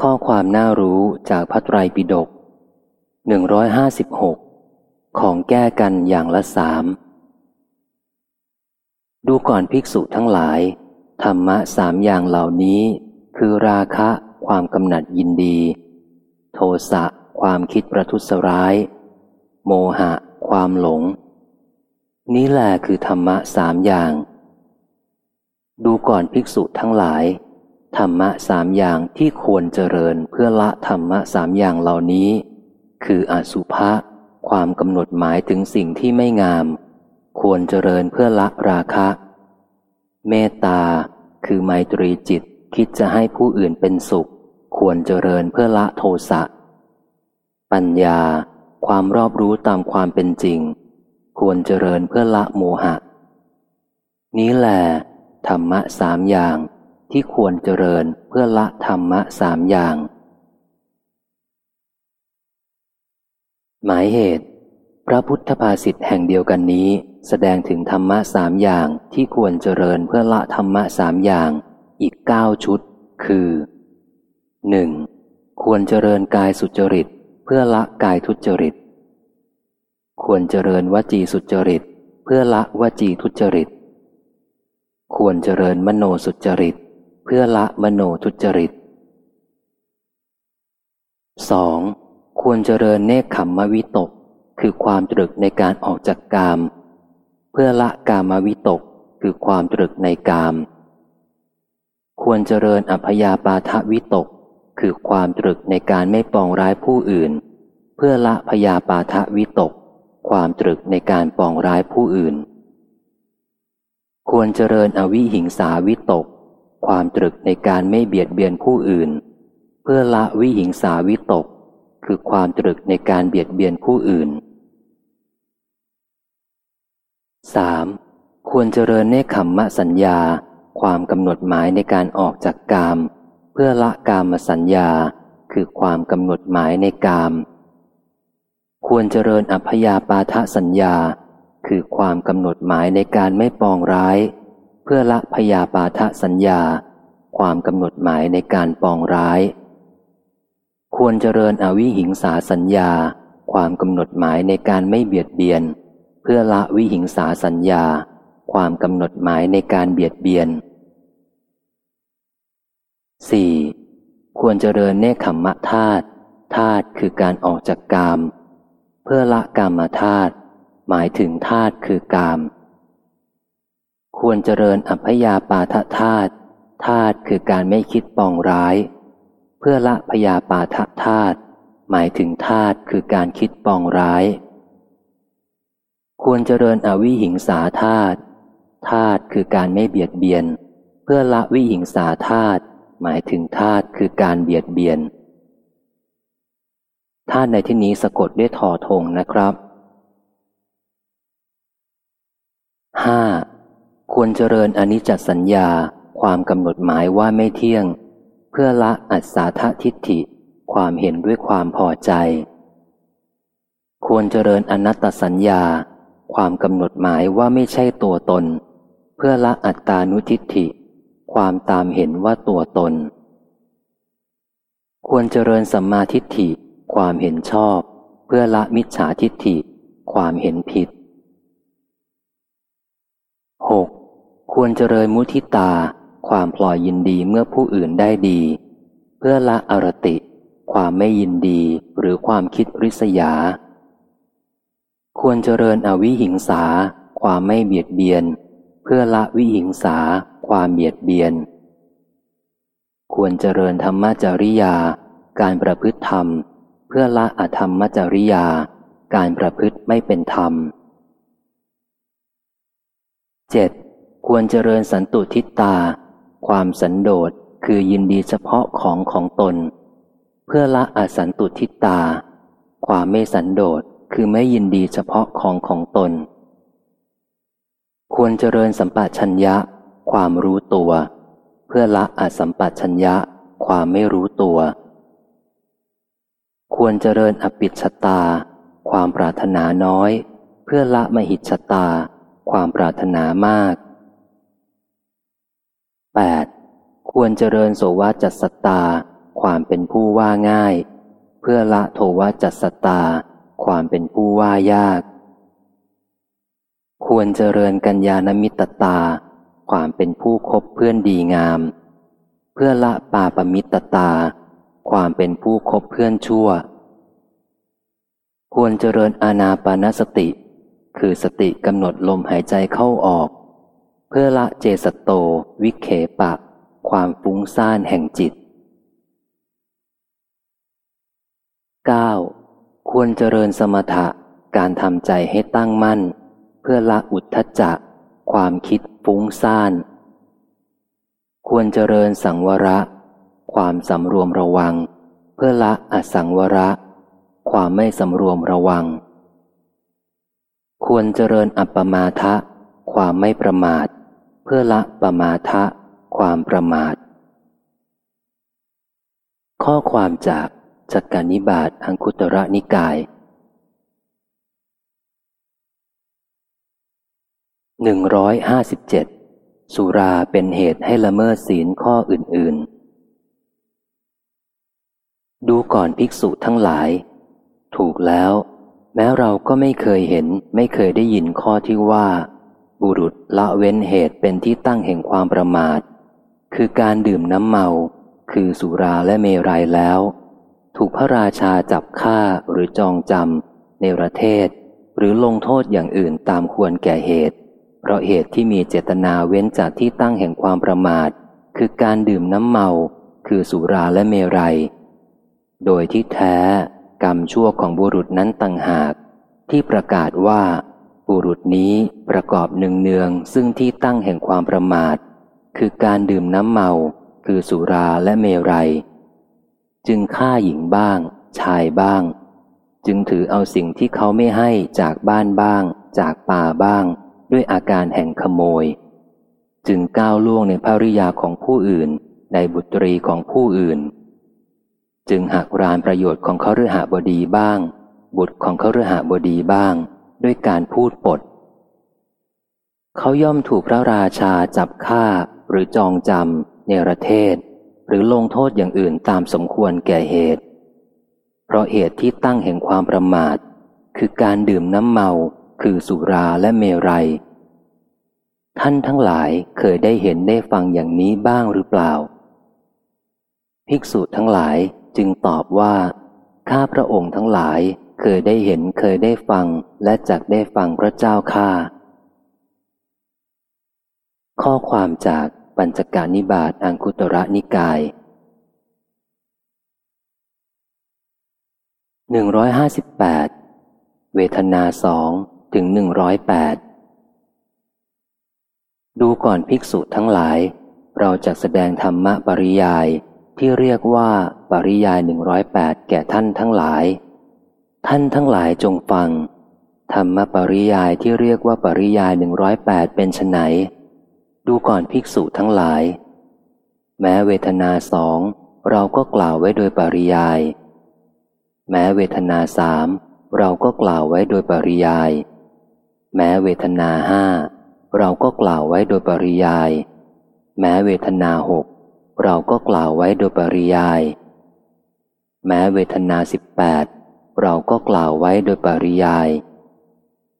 ข้อความน่ารู้จากพระไตรปิฎกหนึ่งร้อยห้าสิบหกของแก้กันอย่างละสาม ดูก่อนภิกษุทั้งหลาย ธรรมะสามอย่างเหล่านี้ คือราคะความกำหนัดยินดี โทสะความคิดประทุษร้าย โมหะ ความหลง นี้แหละคือธรรมะสามอย่าง ดูก่อนภิกษุทั้งหลาย ธรรมะสามอย่างที่ควรเจริญเพื่อละธรรมะสามอย่างเหล่านี้ คืออสุภะความกำหนดหมายถึงสิ่งที่ไม่งาม ควรเจริญเพื่อละราคะ เมตตา คือไมตรีจิตคิดจะให้ผู้อื่นเป็นสุข ควรเจริญเพื่อละโทสะ ปัญญา ความรอบรู้ตามความเป็นจริง ควรเจริญเพื่อละโมหะ นี้แหละธรรมะสามอย่าง ที่ควรเจริญเพื่อละธรรมะสามอย่าง หมายเหตุ พระพุทธภาษิตแห่งเดียวกันนี้ แสดงถึงธรรมะสามอย่างที่ควรเจริญเพื่อละธรรมะสามอย่างอีกเก้าชุด คือหนึ่งควรเจริญกายสุจริต เพื่อละกายทุจริต ควรเจริญวจีสุจริต เพื่อละวจีทุจริต ควรเจริญมโนสุจริต พื่อละมโนทุจริต 2. ควรเจริญเนคขมมวิตก คือความตรึกในการออกจากกาม เพื่อละกามวิตก คือความตรึกในกาม ควรเจริญอัพยาปาทวิตก คือความตรึกในการไม่ปองร้ายผู้อื่น เพื่อละพยาปาทวิตก ความตรึกในการปองร้ายผู้อื่น ควรเจริญอวิหิงสาวิตก ความตรึกในการไม่เบียดเบียนผู้อื่น เพื่อละวิหิงสาวิตก คือความตรึกในการเบียดเบียนผู้อื่น 3. ควรเจริญเนคขมมะสัญญา ความกำหนดหมายในการออกจากกาม เพื่อละกามสัญญา คือความกำหนดหมายในกาม ควรเจริญอัพยาปาทะสัญญา คือความกำหนดหมายในการไม่ปองร้าย พื่อละพยาปาทสัญญา ความกำหนดหมายในการปองร้าย ควรเจริญอวิหิงสาสัญญา ความกำหนดหมายในการไม่เบียดเบียน เพื่อละวิหิงสาสัญญา ความกำหนดหมายในการเบียดเบียน 4. ควรเจริญเนคขมมะธาตุธาตุคือการออกจากกาม เพื่อละกามธาตุหมายถึงธาตุคือกาม ควรเจริญอัพยาปาทธาตุธาตุคือการไม่คิดปองร้าย เพื่อละพยาปาทธาตุหมายถึงธาตุคือการคิดปองร้าย ควรเจริญอวิหิงสาธาตุธาตุคือการไม่เบียดเบียน เพื่อละวิหิงสาธาตุหมายถึงธาตุคือการเบียดเบียนธาตุในที่นี้สะกดด้วยทอทงนะครับห้า ควรเจริญอนิจจสัญญาความกำหนดหมายว่าไม่เที่ยง เพื่อละอัศาททิฏฐิ ความเห็นด้วยความพอใจ ควรเจริญอนัตตสัญญา ความกำหนดหมายว่าไม่ใช่ตัวตน เพื่อละอัตตานุทิฏฐิ ความตามเห็นว่าตัวตน ควรเจริญสัมมาทิฏฐิ ความเห็นชอบ เพื่อละมิจฉาทิฏฐิ ความเห็นผิด 6. ควรเจริญมุทิตา ความพลอยยินดีเมื่อผู้อื่นได้ดี เพื่อละอรติ ความไม่ยินดีหรือความคิดริษยา ควรเจริญอวิหิงสา ความไม่เบียดเบียน เพื่อละวิหิงสา ความเบียดเบียน ควรเจริญธรรมจริยา การประพฤติธรรม เพื่อละอธรรมจริยา การประพฤติไม่เป็นธรรม 7. ควรเจริญสันตุทิตตา ความสันโดษคือยินดีเฉพาะของของตน เพื่อละอสันตุทิตตา ความไม่สันโดษคือไม่ยินดีเฉพาะของของตน ควรเจริญสัมปชัญญะ ความรู้ตัว เพื่อละอสัมปชัญญะ ความไม่รู้ตัว ควรเจริญอปิชตา ความปรารถนาน้อย เพื่อละมหิชตา ความปรารถนามาก 8. ควรเจริญโสวาจัสตา ความเป็นผู้ว่าง่าย เพื่อละโทวจัสตา ความเป็นผู้ว่ายาก ควรเจริญกัญญาณมิตตา ความเป็นผู้คบเพื่อนดีงาม เพื่อละปาปมิตตา ความเป็นผู้คบเพื่อนชั่ว ควรเจริญอาณาปานสติ คือสติกำหนดลมหายใจเข้าออก เพื่อละเจสโตวิเคปะ ความฟุ้งซ่านแห่งจิต 9. ควรเจริญสมถะการทำใจให้ตั้งมั่น เพื่อละอุทธจักความคิดฟุ้งซ่าน ควรเจริญสังวระ ความสำรวมระวัง เพื่อละอสังวระ ความไม่สำรวมระวัง ควรเจริญอัปปมาทะ ความไม่ประมาท พื่อละปมาทะ ความประมาท ข้อความจากจักการนิบาตอังคุตระนิกายหนึ่งร้อยห้าสิบเจ็ดสุราเป็นเหตุให้ละเมิดศีลข้ออื่น ๆ ดูก่อนภิกษุทั้งหลาย ถูกแล้ว แม้เราก็ไม่เคยเห็นไม่เคยได้ยินข้อที่ว่า บุรุษละเว้นเหตุเป็นที่ตั้งแห่งความประมาท คือการดื่มน้ำเมา คือสุราและเมรัยแล้ว ถูกพระราชาจับฆ่าหรือจองจำในประเทศ หรือลงโทษอย่างอื่นตามควรแก่เหตุ เพราะเหตุที่มีเจตนาเว้นจากที่ตั้งแห่งความประมาท คือการดื่มน้ำเมา คือสุราและเมรยัย โดยที่แท้ กรรมชั่วของบุรุษนั้นต่างหาก ที่ประกาศว่า บุรุษนี้ประกอบหนึ่งเนืองซึ่งที่ตั้งแห่งความประมาท คือการดื่มน้ำเมา คือสุราและเมรยัย จึงฆ่าหญิงบ้าง ชายบ้าง จึงถือเอาสิ่งที่เขาไม่ให้จากบ้านบ้าง จากป่าบ้าง ด้วยอาการแห่งขโมย จึงก้าวล่วงในภริยาของผู้อื่น ในบุตรีของผู้อื่น จึงหักรานประโยชน์ของเขาฤหบดีบ้าง บุตรของเขาฤหบดีบ้าง ด้วยการพูดปด เขาย่อมถูกพระราชาจับฆ่าหรือจองจำเนรเทศ หรือลงโทษอย่างอื่นตามสมควรแก่เหตุ เพราะเหตุที่ตั้งแห่งความประมาท คือการดื่มน้ำเมาคือสุราและเมรัย ท่านทั้งหลายเคยได้เห็นได้ฟังอย่างนี้บ้างหรือเปล่า ภิกษุทั้งหลายจึงตอบว่า ข้าพระองค์ทั้งหลาย เคยได้เห็นเคยได้ฟังและจักได้ฟังพระเจ้าข้าข้อความจากปัญจการนิบาตอังคุตระนิกายหนึ่งร้อยห้าสิบแปดเวทนาสองถึงหนึ่งร้อยแปดดูก่อนภิกษุทั้งหลาย เราจะแสดงธรรมะปริยายที่เรียกว่าปริยายหนึ่งร้อยแปดแก่ท่านทั้งหลาย ท่านทั้งหลายจงฟัง ธรรมปริยายที่เรียกว่าปริยายหนึ่งร้อยแปดเป็นไนดูก่อนภิกษุทั้งหลาย แม้เวทนาสองเราก็กล่าวไว้โดยปริยาย แม้เวทนาสามเราก็กล่าวไว้โดยปริยาย แม้เวทนาห้าเราก็กล่าวไว้โดยปริยาย แม้เวทนาหกเราก็กล่าวไว้โดยปริยาย แม้เวทนาสิบแปด เราก็กล่าวไว้โดยปริยาย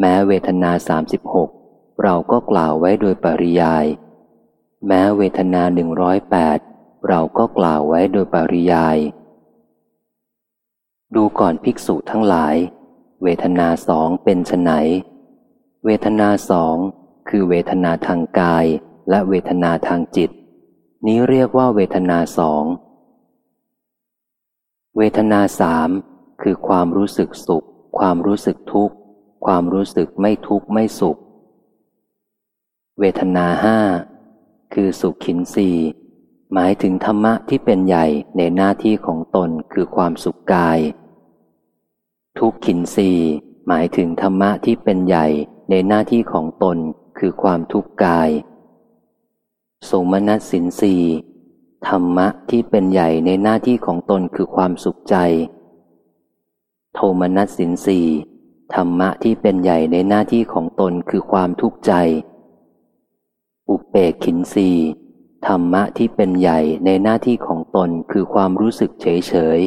แม้เวทนาสามสิบหกเราก็กล่าวไว้โดยปริยาย แม้เวทนาหนึ่งร้อยแปดเราก็กล่าวไว้โดยปริยาย ดูก่อนภิกษุทั้งหลาย เวทนาสองเป็นไนเวทนาสองคือเวทนาทางกายและเวทนาทางจิต นี้เรียกว่าเวทนาสอง เวทนาสาม คือความรู้สึกสุข ความรู้สึกทุกข์ ความรู้สึกไม่ทุกข์ไม่สุข เวทนาห้าคือสุขขินสีหมายถึงธรรมะที่เป็นใหญ่ในหน้าที่ของตนคือความสุขกาย ทุกขินสีหมายถึงธรรมะที่เป็นใหญ่ในหน้าที่ของตนคือความทุกข์กาย สมนัสสินสีธรรมะที่เป็นใหญ่ในหน้าที่ของตนคือความสุขใจ โทมนัสสินสีธรรมะที่เป็นใหญ่ในหน้าที่ของตนคือความทุกข์ใจ อุเปกขินสีธรรมะที่เป็นใหญ่ในหน้าที่ของตนคือความรู้สึกเฉยเฉย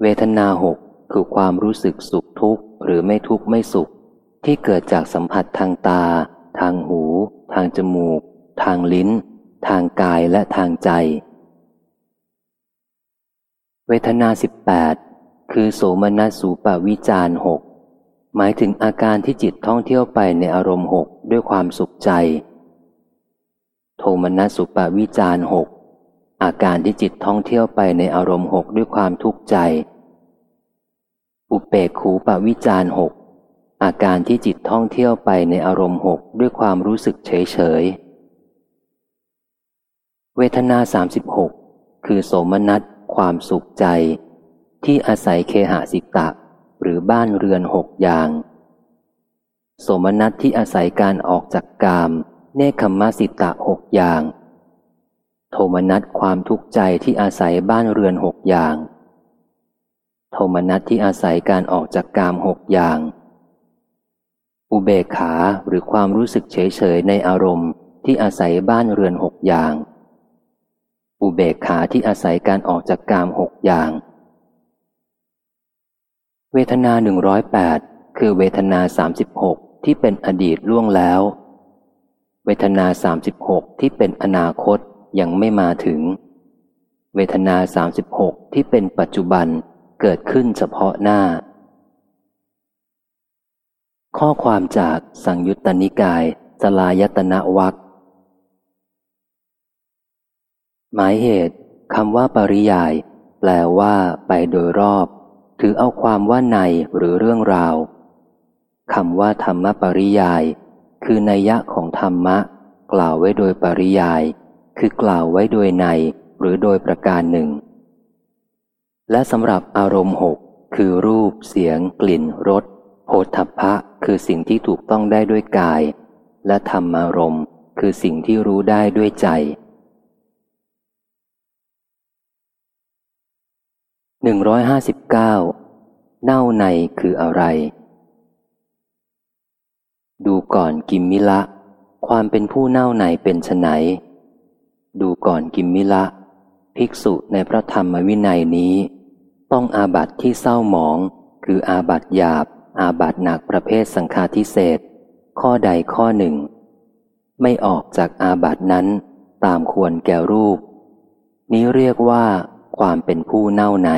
เวทนาหกคือความรู้สึกสุขทุกข์หรือไม่ทุกข์ไม่สุข ที่เกิดจากสัมผัสทางตา ทางหู ทางจมูก ทางลิ้น ทางกายและทางใจ เวทนาสิบแปดคือโสมนัสสูปวิจารหกหมายถึงอาการที่จิตท่องเที่ยวไปในอารมณ์หกด้วยความสุขใจ โทมนัสสุปวิจารหกอาการที่จิตท่องเที่ยวไปในอารมณ์หกด้วยความทุกข์ใจ อุเปกขูปวิจารหกอาการที่จิตท่องเที่ยวไปในอารมณ์หกด้วยความรู้สึกเฉยเฉยเวทนาสามสิบหกคือโสมนัส ความสุขใจ ที่อาศัยเคหะสิตะ หรือบ้านเรือนหกอย่าง สมนัตที่อาศัยการออกจากกาม เนคขมสิตะหกอย่าง โทมนัตความทุกข์ใจที่อาศัยบ้านเรือนหกอย่าง โทมนัตที่อาศัยการออกจากกามหกอย่าง อุเบกขาหรือความรู้สึกเฉยเฉยในอารมณ์ที่อาศัยบ้านเรือนหกอย่าง อุเบกขาที่อาศัยการออกจากกามหกอย่าง เวทนาหนึ่งร้อยแปดคือเวทนาสามสิบหกที่เป็นอดีตล่วงแล้ว เวทนาสามสิบหกที่เป็นอนาคตยังไม่มาถึง เวทนาสามสิบหกที่เป็นปัจจุบันเกิดขึ้นเฉพาะหน้า ข้อความจากสังยุตตนิกายสลายตนะวัก หมายเหตุคำว่าปริยาย แปลว่า ไปโดยรอบ ถือเอาความว่าในหรือเรื่องราวคำว่าธรรมปริยาย คือนัยยะของธรรมะ กล่าวไว้โดยปริยาย คือกล่าวไว้โดยใน หรือโดยประการหนึ่ง และสำหรับอารมณ์หกคือรูป เสียง กลิ่นรสโพธพะ คือสิ่งที่ถูกต้องได้ด้วยกาย และธรรมารมณ์ คือสิ่งที่รู้ได้ด้วยใจ หนึ่งร้อยห้าสิบเก้าเน่าในคืออะไร ดูก่อนกิมมิละ ความเป็นผู้เน่าในเป็นไฉนดูก่อนกิมมิละ ภิกษุในพระธรรมวินัยนี้ ต้องอาบัติที่เศร้าหมอง คืออาบัติหยาบ อาบัติหนักประเภทสังฆาทิเศษ ข้อใดข้อหนึ่ง ไม่ออกจากอาบัตินั้นตามควรแก่รูป นี้เรียกว่า ความเป็นผู้เน่าใน